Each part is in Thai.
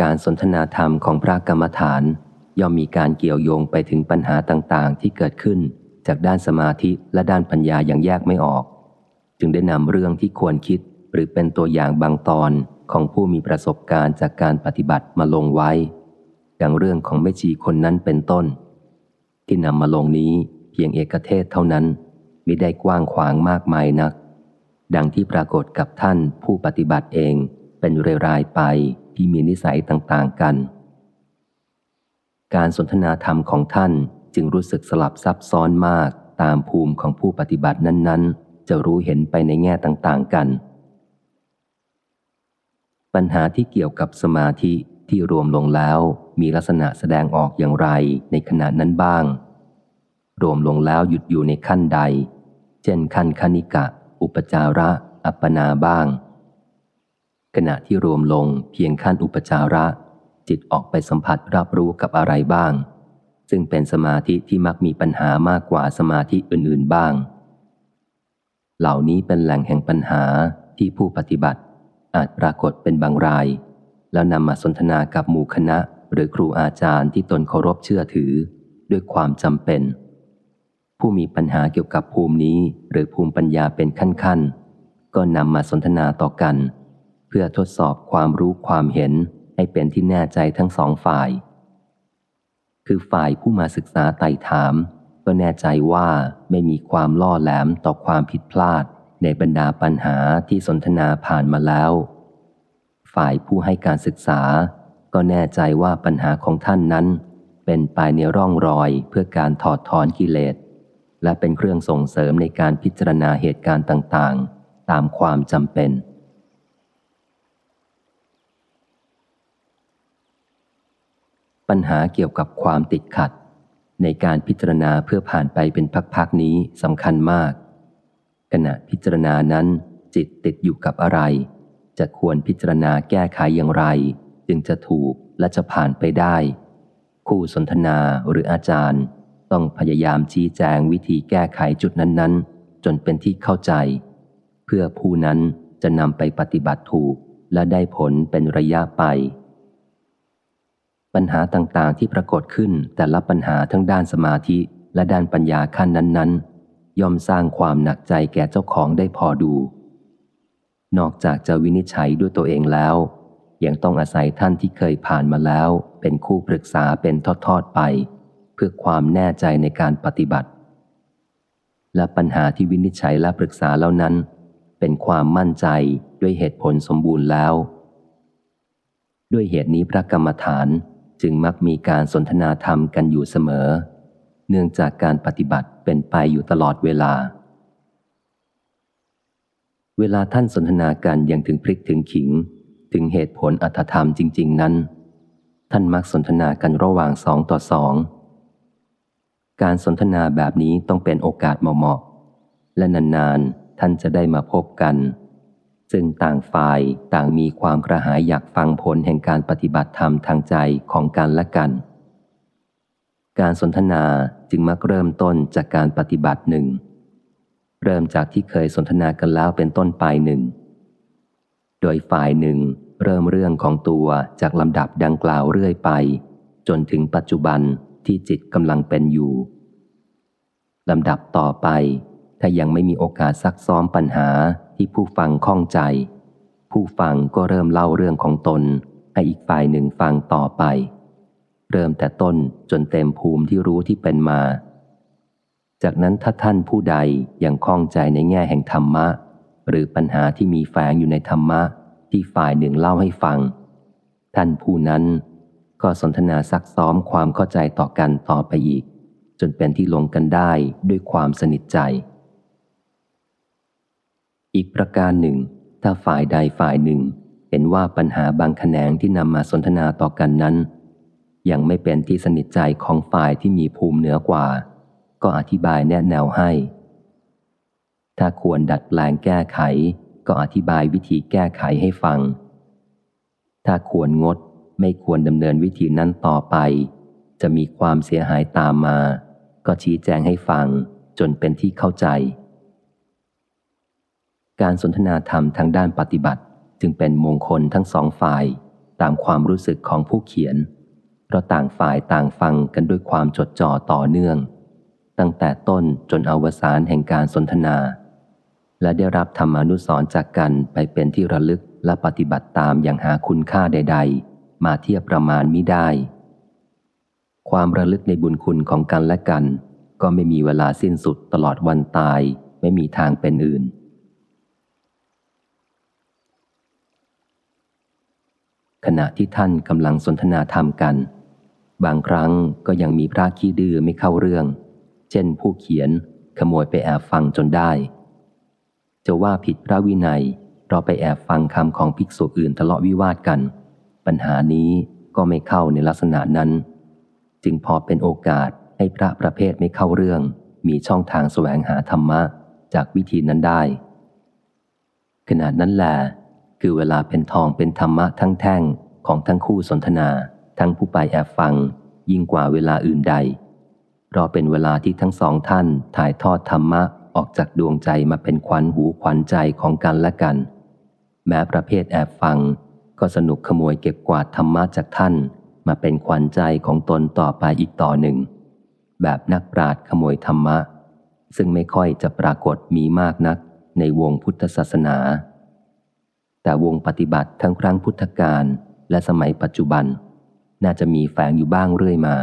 การสนทนาธรรมของพระกรรมฐาน ย่อมมีการเกี่ยวโยงไปถึงปัญหาต่างๆ ที่เกิดขึ้น จากด้านสมาธิและด้านปัญญาอย่างแยกไม่ออก จึงได้นำเรื่องที่ควรคิดหรือเป็นตัวอย่างบางตอนของผู้มีประสบการณ์จากการปฏิบัติมาลงไว้ ดังเรื่องของแม่ชีคนนั้นเป็นต้น ที่นำมาลงนี้เพียงเอกเทศเท่านั้นมิได้กว้างขวางมากมายนัก ดังที่ปรากฏกับท่านผู้ปฏิบัติเองเป็นเรายไป ที่มีนิสัยต่างๆกัน การสนทนาธรรมของท่านจึงรู้สึกสลับซับซ้อนมากตามภูมิของผู้ปฏิบัตินั้น ๆ จะรู้เห็นไปในแง่ต่างๆกัน ปัญหาที่เกี่ยวกับสมาธิที่รวมลงแล้วมีลักษณะแสดงออกอย่างไรในขณะนั้นบ้าง รวมลงแล้วหยุดอยู่ในขั้นใด เช่นขั้นคณิกะ อุปจาระ อัปปนาบ้าง ขณะที่รวมลงเพียงขั้นอุปจาระ จิตออกไปสัมผัสรับรู้กับอะไรบ้าง ซึ่งเป็นสมาธิที่มักมีปัญหามากกว่าสมาธิอื่นๆบ้าง เหล่านี้เป็นแหล่งแห่งปัญหาที่ผู้ปฏิบัติ อาจปรากฏเป็นบางราย แล้วนำมาสนทนากับหมู่คณะหรือครูอาจารย์ที่ตนเคารพเชื่อถือ ด้วยความจำเป็น ผู้มีปัญหาเกี่ยวกับภูมินี้หรือภูมิปัญญาเป็นขั้นๆ ก็นำมาสนทนาต่อกัน พื่อทดสอบความรู้ความเห็นให้เป็นที่แน่ใจทั้งสองฝ่าย คือฝ่ายผู้มาศึกษาไต่ถาม ก็แน่ใจว่าไม่มีความล่อแหลมต่อความผิดพลาดในบรรดาปัญหาที่สนทนาผ่านมาแล้ว ฝ่ายผู้ให้การศึกษา ก็แน่ใจว่าปัญหาของท่านนั้น เป็นไปในร่องรอยเพื่อการถอดถอนกิเลส และเป็นเครื่องส่งเสริมในการพิจารณาเหตุการณ์ต่างๆ ตามความจำเป็น ปัญหาเกี่ยวกับความติดขัด ในการพิจารณาเพื่อผ่านไปเป็นพักๆนี้สำคัญมาก ขณะพิจารณานั้นจิตติดอยู่กับอะไร จะควรพิจารณาแก้ไขอย่างไร จึงจะถูกและจะผ่านไปได้ คู่สนทนาหรืออาจารย์ ต้องพยายามชี้แจงวิธีแก้ไขจุดนั้นๆ จนเป็นที่เข้าใจ เพื่อผู้นั้นจะนำไปปฏิบัติถูกและได้ผลเป็นระยะไป ปัญหาต่างๆ ที่ปรากฏขึ้นแต่ละปัญหาทั้งด้านสมาธิและด้านปัญญาขั้นนั้นๆ ย่อมสร้างความหนักใจแก่เจ้าของได้พอดู นอกจากจะวินิจฉัยด้วยตัวเองแล้ว ยังต้องอาศัยท่านที่เคยผ่านมาแล้ว เป็นคู่ปรึกษาเป็นทอดๆไป เพื่อความแน่ใจในการปฏิบัติ และปัญหาที่วินิจฉัยและปรึกษาแล้วนั้น เป็นความมั่นใจด้วยเหตุผลสมบูรณ์แล้ว ด้วยเหตุนี้พระกรรมฐาน จึงมักมีการสนทนาธรรมกันอยู่เสมอ เนื่องจากการปฏิบัติเป็นไปอยู่ตลอดเวลา เวลาท่านสนทนากันยังถึงพริกถึงขิง ถึงเหตุผลอัตธรรมจริง ๆ นั้น ท่านมักสนทนากันระหว่างสองต่อสองการสนทนาแบบนี้ต้องเป็นโอกาสเหมาะๆและนานๆ ท่านจะได้มาพบกัน ซึ่งต่างฝ่ายต่างมีความกระหายอยากฟังผลแห่งการปฏิบัติธรรมทางใจของกันและกัน การสนทนาจึงมักเริ่มต้นจากการปฏิบัติหนึ่ง เริ่มจากที่เคยสนทนากันแล้วเป็นต้นไปหนึ่ง โดยฝ่ายหนึ่งเริ่มเรื่องของตัวจากลำดับดังกล่าวเรื่อยไป จนถึงปัจจุบันที่จิตกำลังเป็นอยู่ลำดับต่อไป ถ้ายังไม่มีโอกาสซักซ้อมปัญหาที่ผู้ฟังข้องใจ ผู้ฟังก็เริ่มเล่าเรื่องของตน ให้อีกฝ่ายหนึ่งฟังต่อไป เริ่มแต่ต้นจนเต็มภูมิที่รู้ที่เป็นมา จากนั้นถ้าท่านผู้ใดยังคล่องใจในแง่แห่งธรรมะ หรือปัญหาที่มีแฝงอยู่ในธรรมะ ที่ฝ่ายหนึ่งเล่าให้ฟัง ท่านผู้นั้นก็สนทนาซักซ้อมความเข้าใจต่อกันต่อไปอีก จนเป็นที่ลงกันได้ด้วยความสนิทใจ อีกประการหนึ่ง ถ้าฝ่ายใดฝ่ายหนึ่ง เห็นว่าปัญหาบางแขนงที่นำมาสนทนาต่อกันนั้น ยังไม่เป็นที่สนิทใจของฝ่ายที่มีภูมิเหนือกว่า ก็อธิบายแนะแนวให้ ถ้าควรดัดแปลงแก้ไข ก็อธิบายวิธีแก้ไขให้ฟัง ถ้าควรงดไม่ควรดำเนินวิธีนั้นต่อไป จะมีความเสียหายตามมา ก็ชี้แจงให้ฟังจนเป็นที่เข้าใจ การสนทนาธรรมทางด้านปฏิบัติ จึงเป็นมงคลทั้งสองฝ่าย ตามความรู้สึกของผู้เขียน เพราะต่างฝ่ายต่างฟังกันด้วยความจดจ่อต่อเนื่อง ตั้งแต่ต้นจนอวสานแห่งการสนทนา และได้รับธรรมานุสรจากกันไปเป็นที่ระลึกและปฏิบัติตามอย่างหาคุณค่าใด ๆ มาเทียบประมาณมิได้ ความระลึกในบุญคุณของกันและกัน ก็ไม่มีเวลาสิ้นสุดตลอดวันตาย ไม่มีทางเป็นอื่น ขณะที่ท่านกำลังสนทนาธรรมกัน บางครั้งก็ยังมีพระขี้ดื้อไม่เข้าเรื่อง เช่นผู้เขียนขโมยไปแอบฟังจนได้ จะว่าผิดพระวินัยเราไปแอบฟังคำของภิกษุอื่นทะเลาะวิวาทกัน ปัญหานี้ก็ไม่เข้าในลักษณะนั้น จึงพอเป็นโอกาสให้พระประเภทไม่เข้าเรื่อง มีช่องทางแสวงหาธรรมะจากวิธีนั้นได้ ขนาดนั้นแหละ คือเวลาเป็นทองเป็นธรรมะทั้งแท่งของทั้งคู่สนทนา ทั้งผู้ไปแอบฟัง ยิ่งกว่าเวลาอื่นใด เพราะเป็นเวลาที่ทั้งสองท่านถ่ายทอดธรรมะออกจากดวงใจมาเป็นขวัญหูขวัญใจของกันและกัน แม้ประเภทแอบฟัง ก็สนุกขโมยเก็บกวาดธรรมะจากท่าน มาเป็นขวัญใจของตนต่อไปอีกต่อหนึ่ง แบบนักปราดขโมยธรรมะ ซึ่งไม่ค่อยจะปรากฏมีมากนักในวงพุทธศาสนา แต่วงปฏิบัติทั้งครั้งพุทธกาลและสมัยปัจจุบัน น่าจะมีแฝงอยู่บ้างเรื่อยมา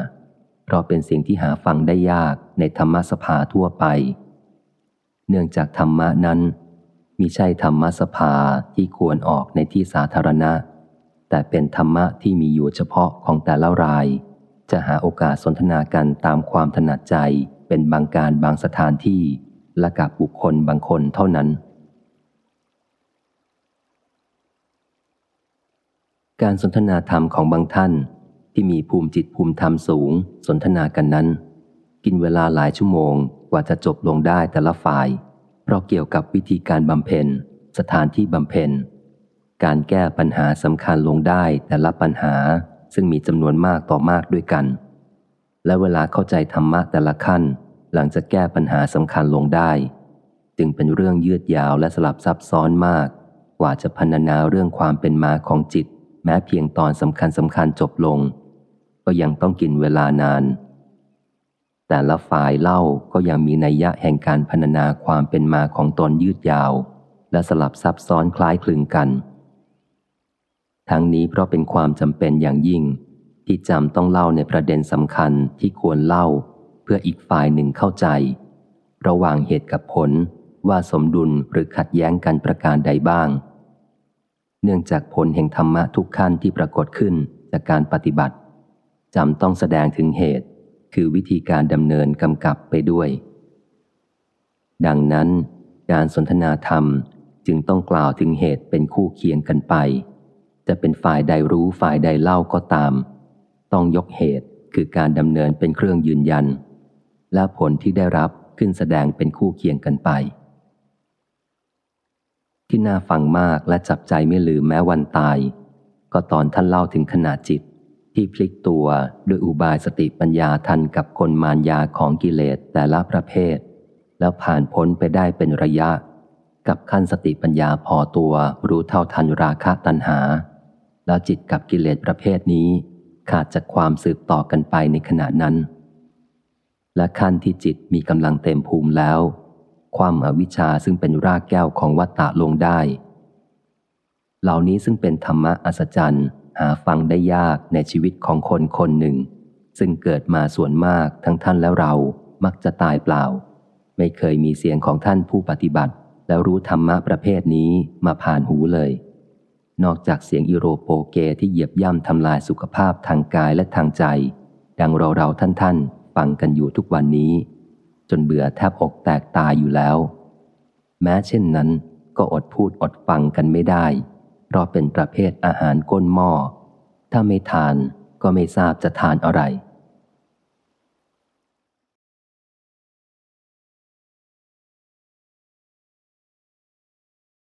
เพราะเป็นสิ่งที่หาฟังได้ยากในธรรมสภาทั่วไป เนื่องจากธรรมะนั้นมิใช่ธรรมสภาที่ควรออกในที่สาธารณะ แต่เป็นธรรมะที่มีอยู่เฉพาะของแต่ละราย จะหาโอกาสสนทนากันตามความถนัดใจเป็นบางการบางสถานที่และกับบุคคลบางคนเท่านั้น การสนทนาธรรมของบางท่าน ที่มีภูมิจิตภูมิธรรมสูง สนทนากันนั้น กินเวลาหลายชั่วโมงกว่าจะจบลงได้แต่ละฝ่าย เพราะเกี่ยวกับวิธีการบำเพ็ญ สถานที่บำเพ็ญ การแก้ปัญหาสำคัญลงได้แต่ละปัญหาซึ่งมีจำนวนมากต่อมากด้วยกัน และเวลาเข้าใจธรรมะแต่ละขั้น หลังจากแก้ปัญหาสำคัญลงได้ จึงเป็นเรื่องยืดยาวและสลับซับซ้อนมาก กว่าจะพรรณนาเรื่องความเป็นมาของจิต แม้เพียงตอนสำคัญสำคัญจบลง ก็ยังต้องกินเวลานาน แต่ละฝ่ายเล่าก็ยังมีนัยยะแห่งการพรรณนาความเป็นมาของตนยืดยาว และสลับซับซ้อนคล้ายคลึงกัน ทั้งนี้เพราะเป็นความจำเป็นอย่างยิ่ง ที่จำต้องเล่าในประเด็นสำคัญที่ควรเล่า เพื่ออีกฝ่ายหนึ่งเข้าใจ ระหว่างเหตุกับผลว่าสมดุลหรือขัดแย้งกันประการใดบ้าง เนื่องจากผลแห่งธรรมะทุกขั้นที่ปรากฏขึ้นจากการปฏิบัติจำต้องแสดงถึงเหตุ คือวิธีการดำเนินกำกับไปด้วย ดังนั้น การสนทนาธรรมจึงต้องกล่าวถึงเหตุเป็นคู่เคียงกันไป จะเป็นฝ่ายใดรู้ฝ่ายใดเล่าก็ตาม ต้องยกเหตุคือการดำเนินเป็นเครื่องยืนยัน และผลที่ได้รับขึ้นแสดงเป็นคู่เคียงกันไป ที่น่าฟังมากและจับใจไม่ลืมแม้วันตาย ก็ตอนท่านเล่าถึงขนาดจิต ที่พลิกตัวด้วยอุบายสติปัญญาทันกับคนมารยาของกิเลสแต่ละประเภท แล้วผ่านพ้นไปได้เป็นระยะ กับขั้นสติปัญญาพอตัวรู้เท่าทันราคะตัณหา แล้วจิตกับกิเลสประเภทนี้ ขาดจากความสืบต่อกันไปในขณะนั้น และขั้นที่จิตมีกำลังเต็มภูมิแล้ว ความอวิชชาซึ่งเป็นรากแก้วของวัตตะลงได้ เหล่านี้ซึ่งเป็นธรรมะอัศจรรย์ หาฟังได้ยากในชีวิตของคนคนหนึ่ง ซึ่งเกิดมาส่วนมากทั้งท่านและเรามักจะตายเปล่า ไม่เคยมีเสียงของท่านผู้ปฏิบัติ แล้วรู้ธรรมะประเภทนี้มาผ่านหูเลย นอกจากเสียงอิโรโปเกที่เหยียบย่ำทำลายสุขภาพทางกายและทางใจ ดังเราเราท่านท่านฟังกันอยู่ทุกวันนี้ จนเบื่อแทบอกแตกตายอยู่แล้ว แม้เช่นนั้นก็อดพูดอดฟังกันไม่ได้ เพราะเป็นประเภทอาหารก้นหม้อ ถ้าไม่ทานก็ไม่ทราบจะทานอะไร